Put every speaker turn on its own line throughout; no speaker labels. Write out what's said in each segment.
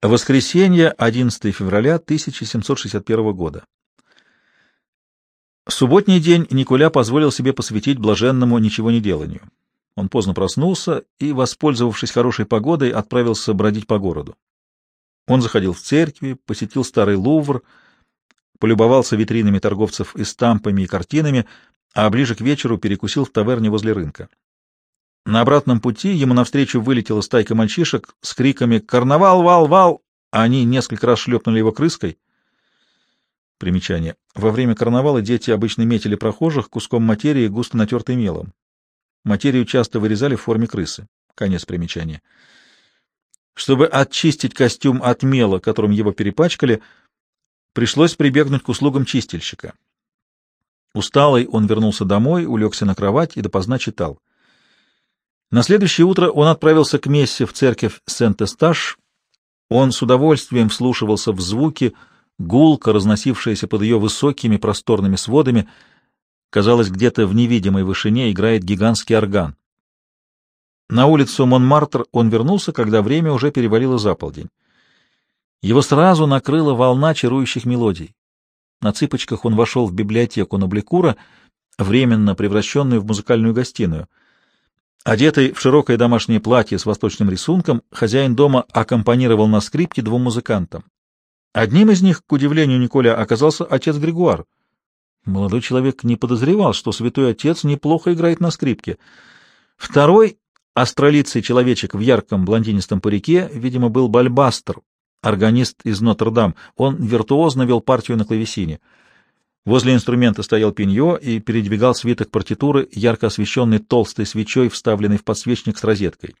Воскресенье, 11 февраля 1761 года. Субботний день Николя позволил себе посвятить блаженному ничего не деланию. Он поздно проснулся и, воспользовавшись хорошей погодой, отправился бродить по городу. Он заходил в церкви, посетил старый Лувр, полюбовался витринами торговцев и стампами и картинами, а ближе к вечеру перекусил в таверне возле рынка. На обратном пути ему навстречу вылетела стайка мальчишек с криками «Карнавал, вал, вал!», а они несколько раз шлепнули его крыской. Примечание. Во время карнавала дети обычно метили прохожих куском материи, густо натертой мелом. Материю часто вырезали в форме крысы. Конец примечания. Чтобы очистить костюм от мела, которым его перепачкали, пришлось прибегнуть к услугам чистильщика. Усталый он вернулся домой, улегся на кровать и допоздна читал. На следующее утро он отправился к мессе в церковь Сент-Эсташ. Он с удовольствием вслушивался в звуки, гулко разносившиеся под ее высокими просторными сводами. Казалось, где-то в невидимой вышине играет гигантский орган. На улицу Монмартр он вернулся, когда время уже перевалило за полдень. Его сразу накрыла волна чарующих мелодий. На цыпочках он вошел в библиотеку Набликура, временно превращенную в музыкальную гостиную — Одетый в широкое домашнее платье с восточным рисунком, хозяин дома аккомпанировал на скрипке двум музыкантам. Одним из них, к удивлению Николя, оказался отец Григуар. Молодой человек не подозревал, что святой отец неплохо играет на скрипке. Второй, астролицый человечек в ярком блондинистом парике, видимо, был Бальбастер, органист из Нотр-Дам. Он виртуозно вел партию на клавесине — Возле инструмента стоял пенье и передвигал свиток партитуры, ярко освещенный толстой свечой, вставленной в подсвечник с розеткой.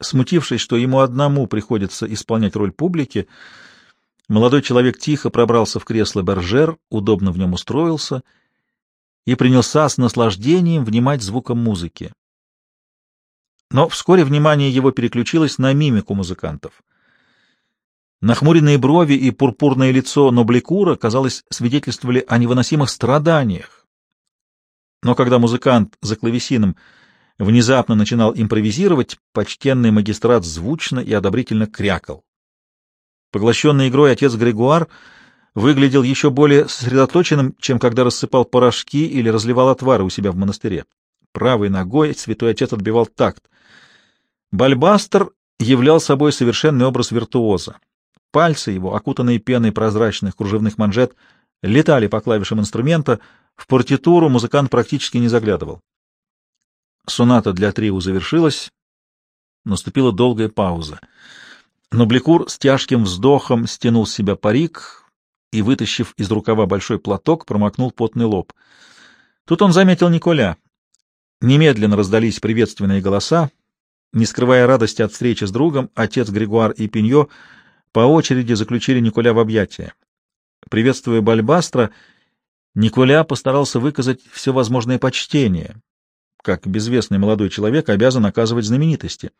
Смутившись, что ему одному приходится исполнять роль публики, молодой человек тихо пробрался в кресло Бержер, удобно в нем устроился и принялся с наслаждением внимать звуком музыки. Но вскоре внимание его переключилось на мимику музыкантов — Нахмуренные брови и пурпурное лицо Нобликура, казалось, свидетельствовали о невыносимых страданиях. Но когда музыкант за клавесином внезапно начинал импровизировать, почтенный магистрат звучно и одобрительно крякал. Поглощенный игрой отец Григуар выглядел еще более сосредоточенным, чем когда рассыпал порошки или разливал отвары у себя в монастыре. Правой ногой святой отец отбивал такт. Бальбастер являл собой совершенный образ виртуоза. Пальцы его, окутанные пеной прозрачных кружевных манжет, летали по клавишам инструмента, в партитуру музыкант практически не заглядывал. Соната для трио завершилась, наступила долгая пауза. Но Блекур с тяжким вздохом стянул с себя парик и, вытащив из рукава большой платок, промокнул потный лоб. Тут он заметил Николя. Немедленно раздались приветственные голоса. Не скрывая радости от встречи с другом, отец Григуар и Пиньо — по очереди заключили Николя в объятия. Приветствуя Бальбастра, Николя постарался выказать все возможное почтение, как безвестный молодой человек обязан оказывать знаменитости.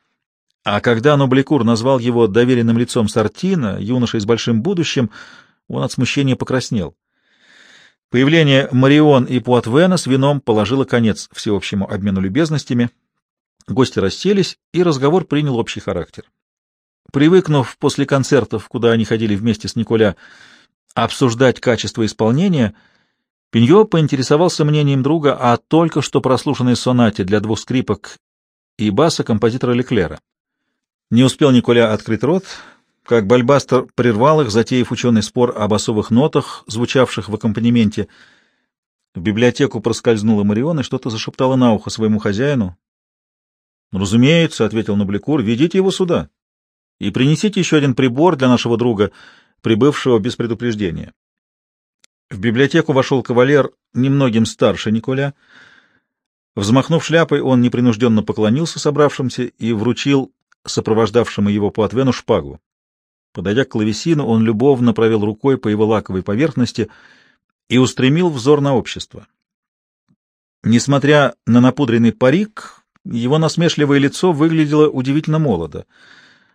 А когда Нобликур назвал его доверенным лицом Сартина, юношей с большим будущим, он от смущения покраснел. Появление Марион и Пуатвена с вином положило конец всеобщему обмену любезностями. Гости расселись, и разговор принял общий характер. Привыкнув после концертов, куда они ходили вместе с Николя, обсуждать качество исполнения, Пиньо поинтересовался мнением друга о только что прослушанной сонате для двух скрипок и баса композитора Леклера. Не успел Николя открыть рот, как Бальбастер прервал их, затеяв ученый спор об особых нотах, звучавших в аккомпанементе. В библиотеку проскользнула Марион и что-то зашептала на ухо своему хозяину. — Разумеется, — ответил Нобликур, — ведите его сюда. И принесите еще один прибор для нашего друга, прибывшего без предупреждения. В библиотеку вошел кавалер, немногим старше Николя. Взмахнув шляпой, он непринужденно поклонился собравшимся и вручил сопровождавшему его по отвену шпагу. Подойдя к клавесину, он любовно провел рукой по его лаковой поверхности и устремил взор на общество. Несмотря на напудренный парик, его насмешливое лицо выглядело удивительно молодо.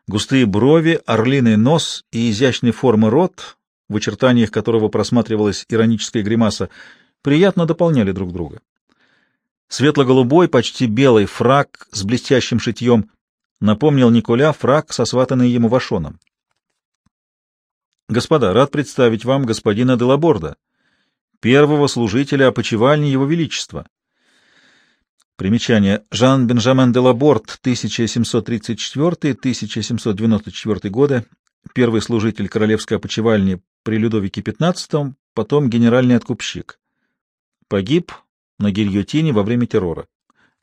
Густые брови, орлиный нос и изящной формы рот, в очертаниях которого просматривалась ироническая гримаса, приятно дополняли друг друга. Светло-голубой, почти белый фрак с блестящим шитьем Напомнил Николя фраг, сосватанный ему Вашоном. Господа, рад представить вам господина Делаборда, первого служителя опочивальни Его Величества. Примечание. Жан-Бенжамен де Лаборт, 1734-1794 годы, первый служитель королевской опочивальни при Людовике XV, потом генеральный откупщик. Погиб на гильотине во время террора.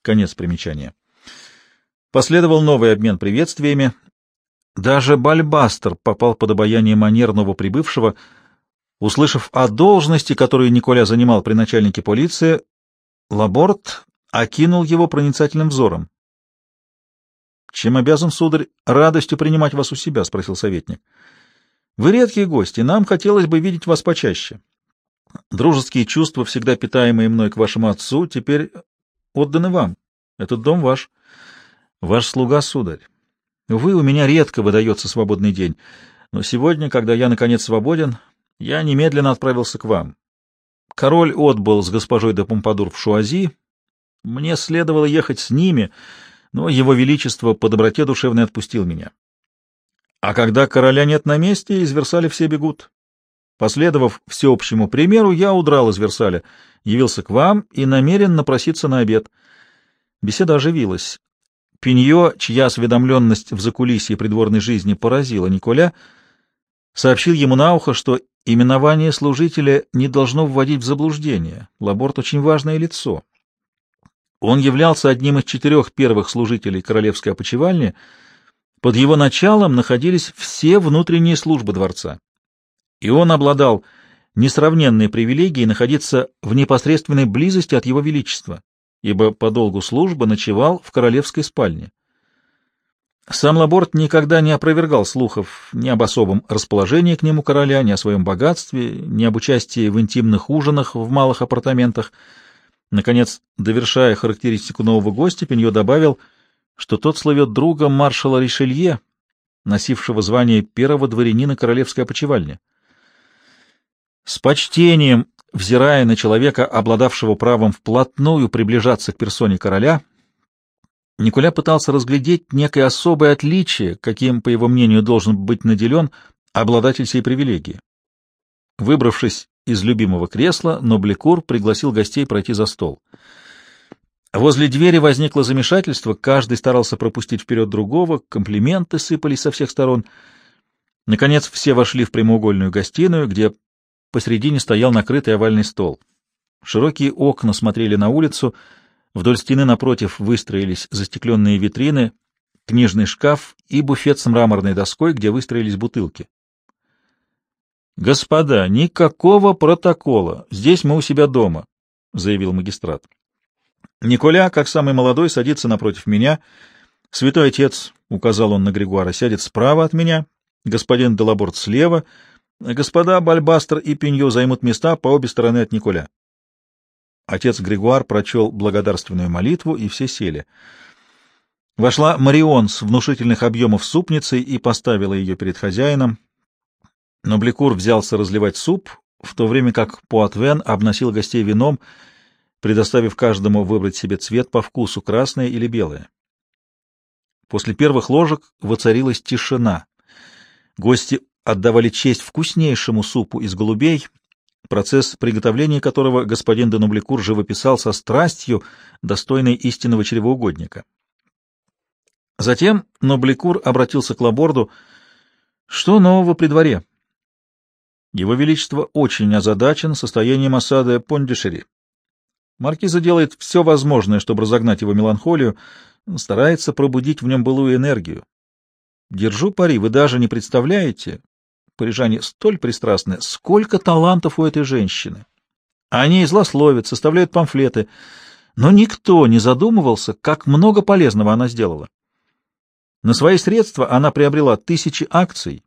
Конец примечания. Последовал новый обмен приветствиями. Даже Бальбастер попал под обаяние манер новоприбывшего. Услышав о должности, которую Николя занимал при начальнике полиции, Лаборт окинул его проницательным взором. — Чем обязан, сударь, радостью принимать вас у себя? — спросил советник. — Вы редкие гости, нам хотелось бы видеть вас почаще. Дружеские чувства, всегда питаемые мной к вашему отцу, теперь отданы вам. Этот дом ваш. Ваш слуга, сударь. Вы у меня редко выдается свободный день, но сегодня, когда я, наконец, свободен, я немедленно отправился к вам. Король отбыл с госпожой де Помпадур в Шуази, мне следовало ехать с ними, но его величество по доброте душевной отпустил меня. А когда короля нет на месте, из Версаля все бегут. Последовав всеобщему примеру, я удрал из Версаля, явился к вам и намерен напроситься на обед. Беседа оживилась. Пиньо, чья осведомленность в закулисье придворной жизни поразила Николя, сообщил ему на ухо, что именование служителя не должно вводить в заблуждение. Лаборт очень важное лицо. Он являлся одним из четырех первых служителей королевской опочивальни. Под его началом находились все внутренние службы дворца. И он обладал несравненной привилегией находиться в непосредственной близости от его величества, ибо по долгу службы ночевал в королевской спальне. Сам Лаборт никогда не опровергал слухов ни об особом расположении к нему короля, ни о своем богатстве, ни об участии в интимных ужинах в малых апартаментах — Наконец, довершая характеристику нового гостя, Пеньо добавил, что тот славет друга маршала Ришелье, носившего звание первого дворянина королевской опочивальни. С почтением, взирая на человека, обладавшего правом вплотную приближаться к персоне короля, Николя пытался разглядеть некое особое отличие, каким, по его мнению, должен быть наделен обладатель сей привилегии. Выбравшись из любимого кресла, но Блекур пригласил гостей пройти за стол. Возле двери возникло замешательство, каждый старался пропустить вперед другого, комплименты сыпались со всех сторон. Наконец все вошли в прямоугольную гостиную, где посредине стоял накрытый овальный стол. Широкие окна смотрели на улицу, вдоль стены напротив выстроились застекленные витрины, книжный шкаф и буфет с мраморной доской, где выстроились бутылки. «Господа, никакого протокола. Здесь мы у себя дома», — заявил магистрат. Николя, как самый молодой, садится напротив меня. «Святой отец», — указал он на Григуара, — «сядет справа от меня, господин Делаборт слева, господа Бальбастер и Пеньо займут места по обе стороны от Николя». Отец Григуар прочел благодарственную молитву, и все сели. Вошла Марион с внушительных объемов супницей и поставила ее перед хозяином. Но Бликур взялся разливать суп, в то время как Пуатвен обносил гостей вином, предоставив каждому выбрать себе цвет по вкусу, красное или белое. После первых ложек воцарилась тишина. Гости отдавали честь вкуснейшему супу из голубей, процесс приготовления которого господин Денубликур живописал со страстью, достойной истинного чревоугодника. Затем Нобликур обратился к Лаборду. — Что нового при дворе? Его Величество очень озадачен состоянием осады Пондишери. Маркиза делает все возможное, чтобы разогнать его меланхолию, старается пробудить в нем былую энергию. Держу пари, вы даже не представляете, парижане столь пристрастны, сколько талантов у этой женщины. Они злословят, составляют памфлеты, но никто не задумывался, как много полезного она сделала. На свои средства она приобрела тысячи акций,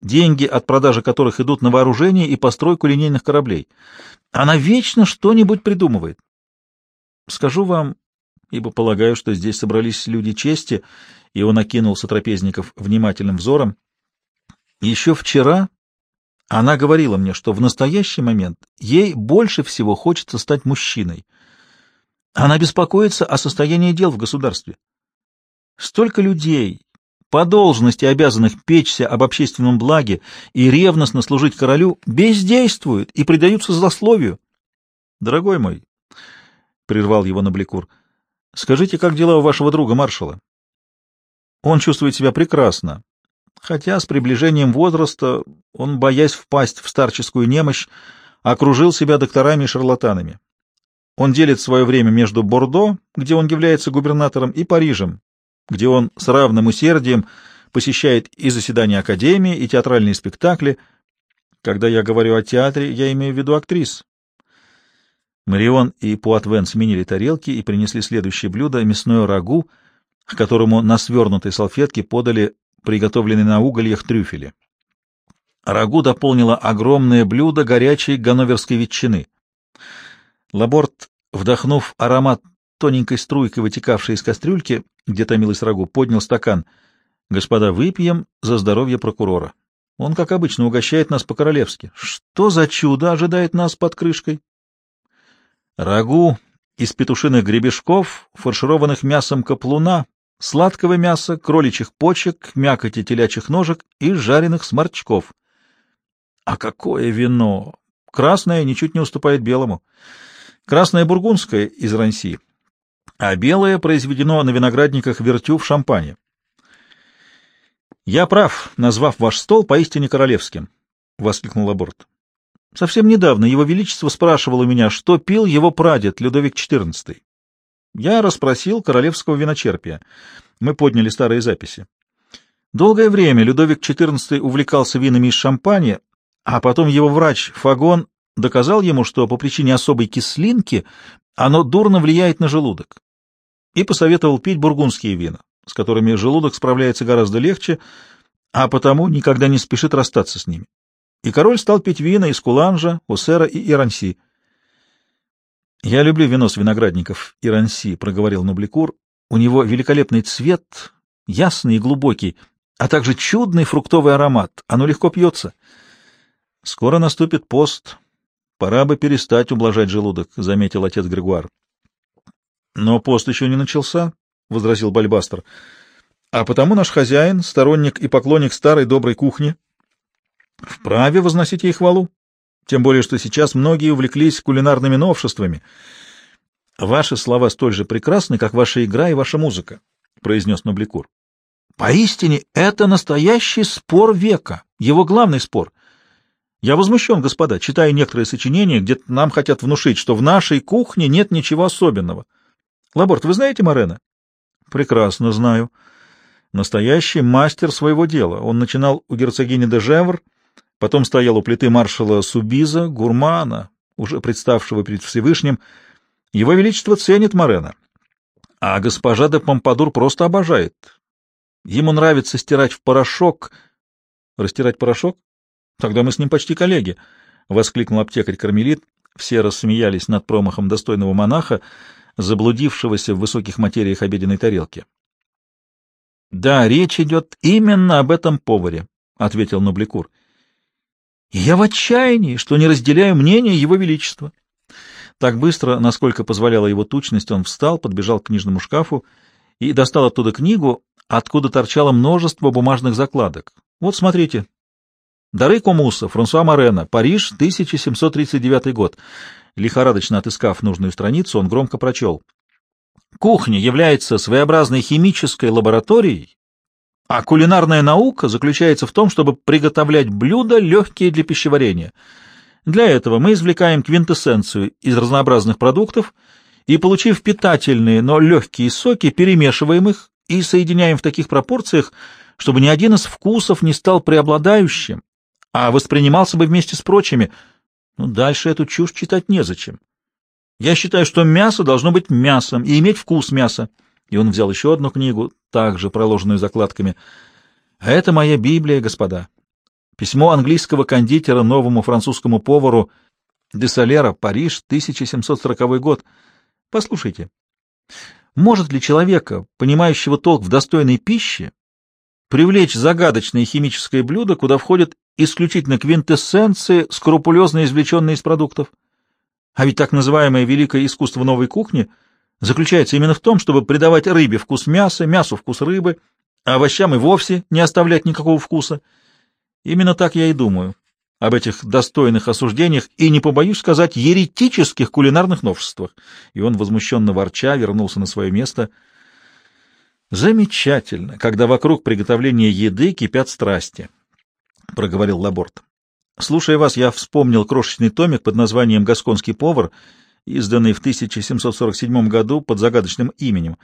деньги от продажи которых идут на вооружение и постройку линейных кораблей. Она вечно что-нибудь придумывает. Скажу вам, ибо полагаю, что здесь собрались люди чести, и он окинул сотрапезников внимательным взором. Еще вчера она говорила мне, что в настоящий момент ей больше всего хочется стать мужчиной. Она беспокоится о состоянии дел в государстве. Столько людей, по должности обязанных печься об общественном благе и ревностно служить королю, бездействуют и предаются злословию. — Дорогой мой, — прервал его Набликур, — скажите, как дела у вашего друга маршала? Он чувствует себя прекрасно, хотя с приближением возраста он, боясь впасть в старческую немощь, окружил себя докторами и шарлатанами. Он делит свое время между Бордо, где он является губернатором, и Парижем, где он с равным усердием посещает и заседания Академии, и театральные спектакли. Когда я говорю о театре, я имею в виду актрис. Марион и Пуатвен сменили тарелки и принесли следующее блюдо — мясное рагу, к которому на свернутой салфетке подали приготовленные на угольях трюфели. Рагу дополнило огромное блюдо горячей ганноверской ветчины. Лаборт, вдохнув аромат тоненькой струйкой, вытекавшей из кастрюльки, где томилась рагу, поднял стакан. «Господа, выпьем за здоровье прокурора. Он, как обычно, угощает нас по-королевски. Что за чудо ожидает нас под крышкой?» Рагу из петушиных гребешков, фаршированных мясом каплуна, сладкого мяса, кроличьих почек, мякоти телячьих ножек и жареных сморчков. А какое вино! Красное ничуть не уступает белому. Красное бургундское из Ранси, а белое произведено на виноградниках вертю в шампане. «Я прав, назвав ваш стол поистине королевским», — воскликнул Лаборт. «Совсем недавно его величество спрашивал у меня, что пил его прадед Людовик XIV. Я расспросил королевского виночерпия. Мы подняли старые записи. Долгое время Людовик XIV увлекался винами из шампани, а потом его врач Фагон доказал ему, что по причине особой кислинки оно дурно влияет на желудок и посоветовал пить бургундские вина, с которыми желудок справляется гораздо легче, а потому никогда не спешит расстаться с ними. И король стал пить вина из Куланжа, Усера и Иранси. «Я люблю вино с виноградников Иранси», — проговорил Нобликур. «У него великолепный цвет, ясный и глубокий, а также чудный фруктовый аромат. Оно легко пьется. Скоро наступит пост. Пора бы перестать ублажать желудок», — заметил отец Григуар. Но пост еще не начался, — возразил Бальбастер. — А потому наш хозяин, сторонник и поклонник старой доброй кухни, вправе возносить ей хвалу. Тем более, что сейчас многие увлеклись кулинарными новшествами. — Ваши слова столь же прекрасны, как ваша игра и ваша музыка, — произнес Нобликур. — Поистине, это настоящий спор века, его главный спор. Я возмущен, господа, читая некоторые сочинения, где нам хотят внушить, что в нашей кухне нет ничего особенного. — Лаборт, вы знаете Морена? Прекрасно знаю. Настоящий мастер своего дела. Он начинал у герцогини де Жевр, потом стоял у плиты маршала Субиза, гурмана, уже представшего перед Всевышним. Его Величество ценит Морена. А госпожа де Помпадур просто обожает. Ему нравится стирать в порошок. Растирать порошок? Тогда мы с ним почти коллеги, — воскликнул аптекарь-кармелит. Все рассмеялись над промахом достойного монаха, — заблудившегося в высоких материях обеденной тарелки. — Да, речь идет именно об этом поваре, — ответил Нобликур. — Я в отчаянии, что не разделяю мнение его величества. Так быстро, насколько позволяла его тучность, он встал, подбежал к книжному шкафу и достал оттуда книгу, откуда торчало множество бумажных закладок. Вот, смотрите. Дары Комуса, Франсуа Морена, Париж, 1739 год. Лихорадочно отыскав нужную страницу, он громко прочел. «Кухня является своеобразной химической лабораторией, а кулинарная наука заключается в том, чтобы приготовлять блюда, легкие для пищеварения. Для этого мы извлекаем квинтэссенцию из разнообразных продуктов и, получив питательные, но легкие соки, перемешиваем их и соединяем в таких пропорциях, чтобы ни один из вкусов не стал преобладающим, а воспринимался бы вместе с прочими – ну, дальше эту чушь читать незачем. Я считаю, что мясо должно быть мясом и иметь вкус мяса. И он взял еще одну книгу, также проложенную закладками. А это моя Библия, господа. Письмо английского кондитера новому французскому повару Десалера, Париж, 1740 год. Послушайте, может ли человека, понимающего толк в достойной пище, привлечь загадочное химическое блюдо, куда входят исключительно квинтэссенции, скрупулезно извлеченные из продуктов. А ведь так называемое великое искусство новой кухни заключается именно в том, чтобы придавать рыбе вкус мяса, мясу вкус рыбы, а овощам и вовсе не оставлять никакого вкуса. Именно так я и думаю об этих достойных осуждениях и, не побоюсь сказать, еретических кулинарных новшествах. И он, возмущенно ворча, вернулся на свое место. Замечательно, когда вокруг приготовления еды кипят страсти, — проговорил Лаборт. Слушая вас, я вспомнил крошечный томик под названием «Гасконский повар», изданный в 1747 году под загадочным именем.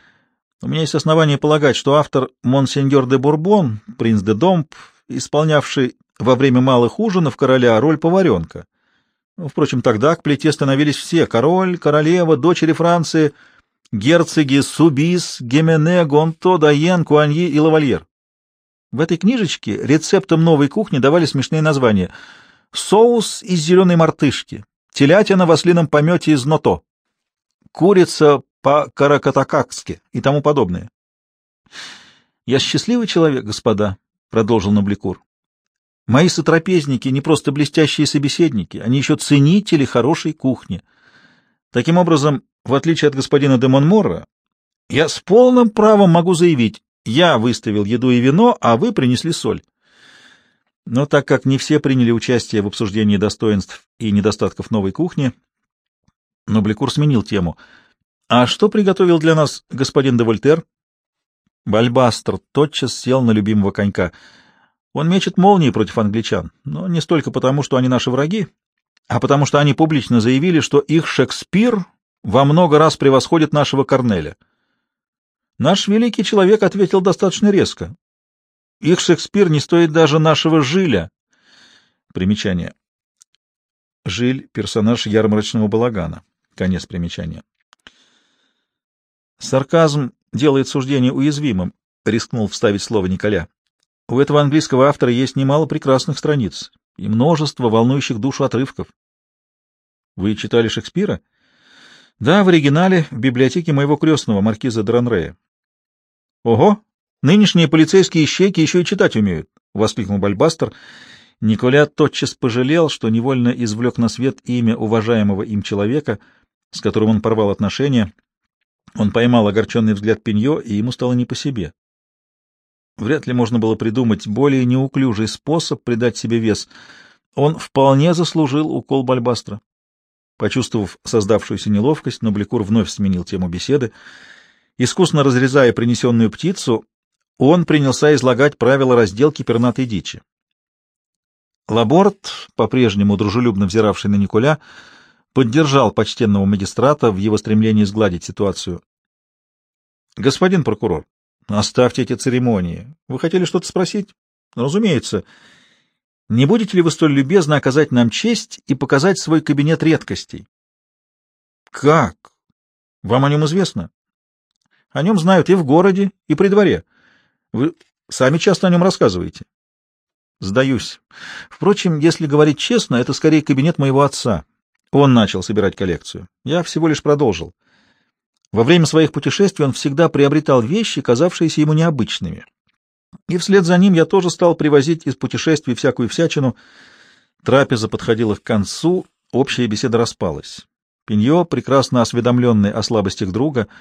У меня есть основания полагать, что автор Монсеньор де Бурбон, принц де Домп, исполнявший во время малых ужинов короля роль поваренка. Ну, впрочем, тогда к плите становились все — король, королева, дочери Франции, герцоги Субис, Гемене, Гонто, Дайен, Куаньи и Лавальер. В этой книжечке рецептам новой кухни давали смешные названия. Соус из зеленой мартышки, телятина в ослином помете из ното, курица по-каракатакакски и тому подобное. — Я счастливый человек, господа, — продолжил Набликур. — Мои сотрапезники не просто блестящие собеседники, они еще ценители хорошей кухни. Таким образом, в отличие от господина де Монморра, я с полным правом могу заявить, я выставил еду и вино, а вы принесли соль. Но так как не все приняли участие в обсуждении достоинств и недостатков новой кухни, Нобликур сменил тему. «А что приготовил для нас господин де Вольтер?» Бальбастер тотчас сел на любимого конька. Он мечет молнии против англичан, но не столько потому, что они наши враги, а потому что они публично заявили, что их Шекспир во много раз превосходит нашего Корнеля. Наш великий человек ответил достаточно резко. Их Шекспир не стоит даже нашего Жиля. Примечание. Жиль — персонаж ярмарочного балагана. Конец примечания. Сарказм делает суждение уязвимым, — рискнул вставить слово Николя. У этого английского автора есть немало прекрасных страниц и множество волнующих душу отрывков. Вы читали Шекспира? Да, в оригинале, в библиотеке моего крестного, маркиза Дранрея. Ого, Нынешние полицейские щеки еще и читать умеют, — воскликнул Бальбастер. Николя тотчас пожалел, что невольно извлек на свет имя уважаемого им человека, с которым он порвал отношения. Он поймал огорченный взгляд Пеньо, и ему стало не по себе. Вряд ли можно было придумать более неуклюжий способ придать себе вес. Он вполне заслужил укол Бальбастра. Почувствовав создавшуюся неловкость, Нобликур вновь сменил тему беседы. Искусно разрезая принесенную птицу, он принялся излагать правила разделки пернатой дичи. Лаборт, по-прежнему дружелюбно взиравший на Николя, поддержал почтенного магистрата в его стремлении сгладить ситуацию. — Господин прокурор, оставьте эти церемонии. Вы хотели что-то спросить? — Разумеется. Не будете ли вы столь любезно оказать нам честь и показать свой кабинет редкостей? — Как? Вам о нем известно? — О нем знают и в городе, и при дворе. Вы сами часто о нем рассказываете. Сдаюсь. Впрочем, если говорить честно, это скорее кабинет моего отца. Он начал собирать коллекцию. Я всего лишь продолжил. Во время своих путешествий он всегда приобретал вещи, казавшиеся ему необычными. И вслед за ним я тоже стал привозить из путешествий всякую всячину. Трапеза подходила к концу, общая беседа распалась. Пиньо, прекрасно осведомленный о слабостях друга, —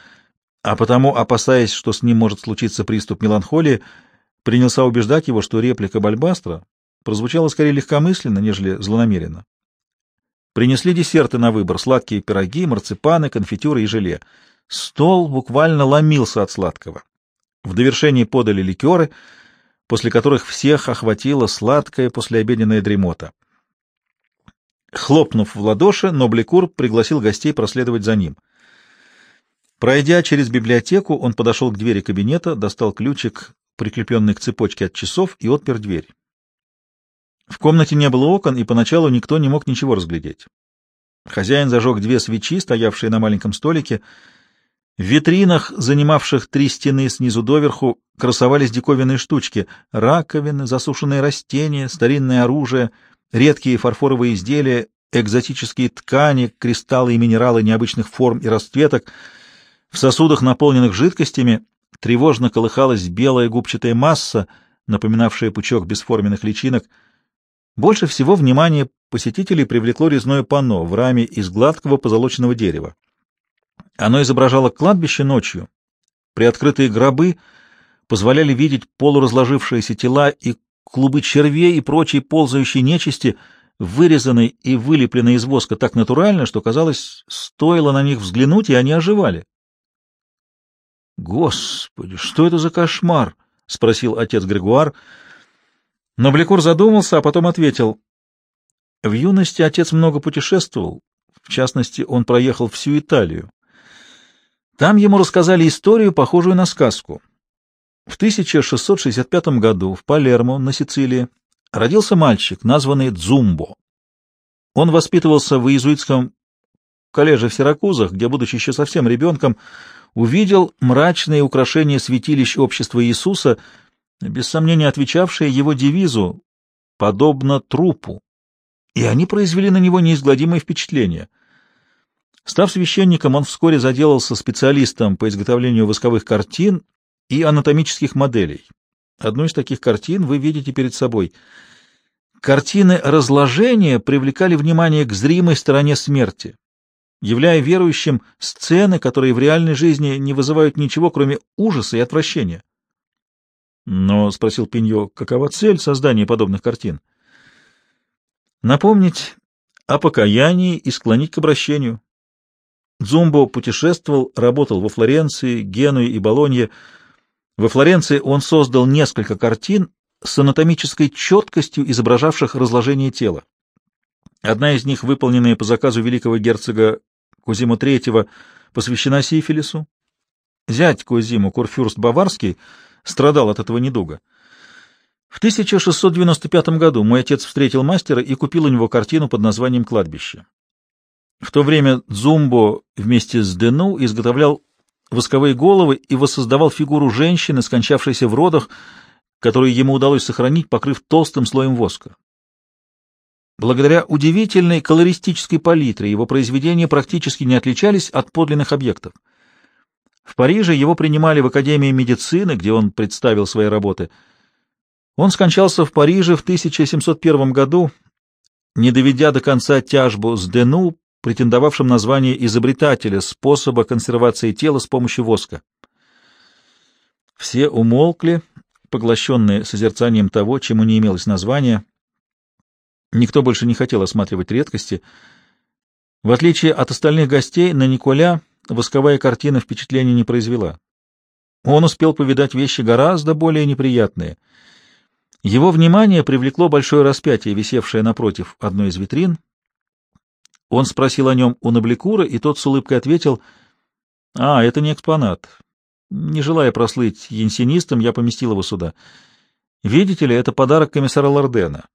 а потому, опасаясь, что с ним может случиться приступ меланхолии, принялся убеждать его, что реплика Бальбастра прозвучала скорее легкомысленно, нежели злонамеренно. Принесли десерты на выбор — сладкие пироги, марципаны, конфитюры и желе. Стол буквально ломился от сладкого. В довершении подали ликеры, после которых всех охватила сладкая послеобеденная дремота. Хлопнув в ладоши, Нобликур пригласил гостей проследовать за ним — Пройдя через библиотеку, он подошел к двери кабинета, достал ключик, прикрепленный к цепочке от часов, и отпер дверь. В комнате не было окон, и поначалу никто не мог ничего разглядеть. Хозяин зажег две свечи, стоявшие на маленьком столике. В витринах, занимавших три стены снизу доверху, красовались диковинные штучки — раковины, засушенные растения, старинное оружие, редкие фарфоровые изделия, экзотические ткани, кристаллы и минералы необычных форм и расцветок — в сосудах, наполненных жидкостями, тревожно колыхалась белая губчатая масса, напоминавшая пучок бесформенных личинок. Больше всего внимание посетителей привлекло резное панно в раме из гладкого позолоченного дерева. Оно изображало кладбище ночью. Приоткрытые гробы позволяли видеть полуразложившиеся тела и клубы червей и прочей ползающей нечисти, вырезанной и вылепленной из воска так натурально, что, казалось, стоило на них взглянуть, и они оживали. «Господи, что это за кошмар?» — спросил отец Григуар. Но Блекур задумался, а потом ответил. В юности отец много путешествовал. В частности, он проехал всю Италию. Там ему рассказали историю, похожую на сказку. В 1665 году в Палермо, на Сицилии, родился мальчик, названный Дзумбо. Он воспитывался в иезуитском коллеже в Сиракузах, где, будучи еще совсем ребенком, увидел мрачные украшения святилищ общества Иисуса, без сомнения отвечавшие его девизу «подобно трупу», и они произвели на него неизгладимое впечатление. Став священником, он вскоре заделался специалистом по изготовлению восковых картин и анатомических моделей. Одну из таких картин вы видите перед собой. Картины разложения привлекали внимание к зримой стороне смерти, являя верующим сцены, которые в реальной жизни не вызывают ничего, кроме ужаса и отвращения. Но, — спросил Пиньо, — какова цель создания подобных картин? Напомнить о покаянии и склонить к обращению. Дзумбо путешествовал, работал во Флоренции, Генуе и Болонье. Во Флоренции он создал несколько картин с анатомической четкостью, изображавших разложение тела. Одна из них, выполненная по заказу великого герцога Кузиму III посвящена сифилису. Зять Кузиму, Курфюрст Баварский, страдал от этого недуга. В 1695 году мой отец встретил мастера и купил у него картину под названием «Кладбище». В то время Дзумбо вместе с Дену изготовлял восковые головы и воссоздавал фигуру женщины, скончавшейся в родах, которую ему удалось сохранить, покрыв толстым слоем воска. Благодаря удивительной колористической палитре его произведения практически не отличались от подлинных объектов. В Париже его принимали в Академии медицины, где он представил свои работы. Он скончался в Париже в 1701 году, не доведя до конца тяжбу с Дену, претендовавшим на звание изобретателя способа консервации тела с помощью воска. Все умолкли, поглощенные созерцанием того, чему не имелось названия. Никто больше не хотел осматривать редкости. В отличие от остальных гостей, на Николя восковая картина впечатления не произвела. Он успел повидать вещи гораздо более неприятные. Его внимание привлекло большое распятие, висевшее напротив одной из витрин. Он спросил о нем у Набликура, и тот с улыбкой ответил, «А, это не экспонат. Не желая прослыть янсинистом, я поместил его сюда. Видите ли, это подарок комиссара Лордена.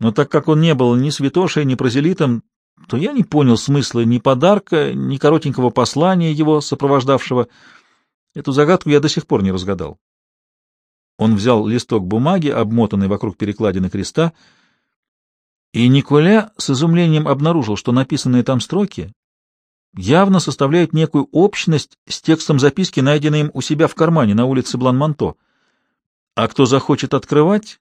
Но так как он не был ни святошей, ни прозелитом, то я не понял смысла ни подарка, ни коротенького послания его сопровождавшего. Эту загадку я до сих пор не разгадал. Он взял листок бумаги, обмотанный вокруг перекладины креста, и Николя с изумлением обнаружил, что написанные там строки явно составляют некую общность с текстом записки, найденной им у себя в кармане на улице Блан-Монто. А кто захочет открывать,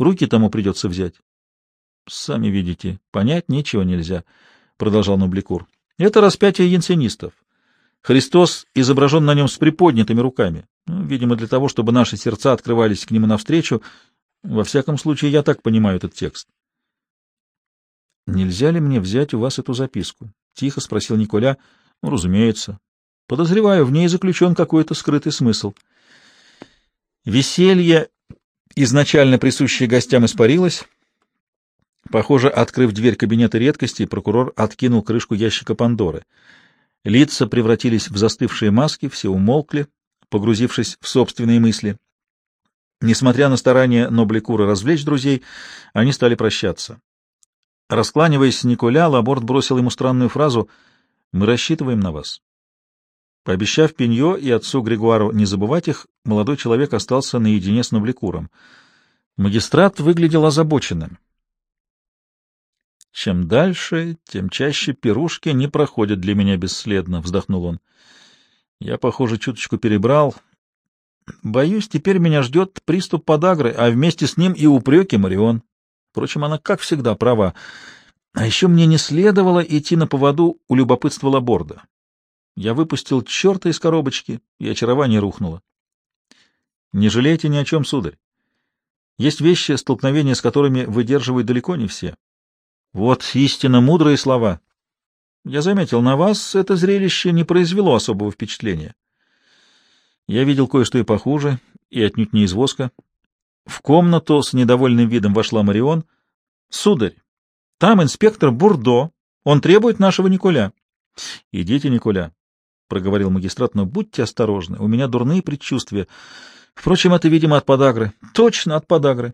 Руки тому придется взять. — Сами видите, понять ничего нельзя, — продолжал Нобликур. — Это распятие янсенистов. Христос изображен на нем с приподнятыми руками, ну, видимо, для того, чтобы наши сердца открывались к нему навстречу. Во всяком случае, я так понимаю этот текст. — Нельзя ли мне взять у вас эту записку? — тихо спросил Николя. — Ну, разумеется. Подозреваю, в ней заключен какой-то скрытый смысл. Веселье изначально присущее гостям испарилось. Похоже, открыв дверь кабинета редкостей, прокурор откинул крышку ящика Пандоры. Лица превратились в застывшие маски, все умолкли, погрузившись в собственные мысли. Несмотря на старания Нобликура развлечь друзей, они стали прощаться. Раскланиваясь с Николя, Лаборт бросил ему странную фразу «Мы рассчитываем на вас». Пообещав Пеньо и отцу Григуару не забывать их, молодой человек остался наедине с Новликуром. Магистрат выглядел озабоченным. «Чем дальше, тем чаще пирушки не проходят для меня бесследно», — вздохнул он. «Я, похоже, чуточку перебрал. Боюсь, теперь меня ждет приступ подагры, а вместе с ним и упреки Марион. Впрочем, она, как всегда, права. А еще мне не следовало идти на поводу у любопытства Лаборда. Я выпустил черта из коробочки, и очарование рухнуло. Не жалейте ни о чем, сударь. Есть вещи, столкновения с которыми выдерживают далеко не все. Вот истинно мудрые слова. Я заметил, на вас это зрелище не произвело особого впечатления. Я видел кое-что и похуже, и отнюдь не из воска. В комнату с недовольным видом вошла Марион. — Сударь, там инспектор Бурдо. Он требует нашего Николя. — Идите, Николя, — проговорил магистрат, — но будьте осторожны. У меня дурные предчувствия. Впрочем, это, видимо, от подагры. — Точно, от подагры.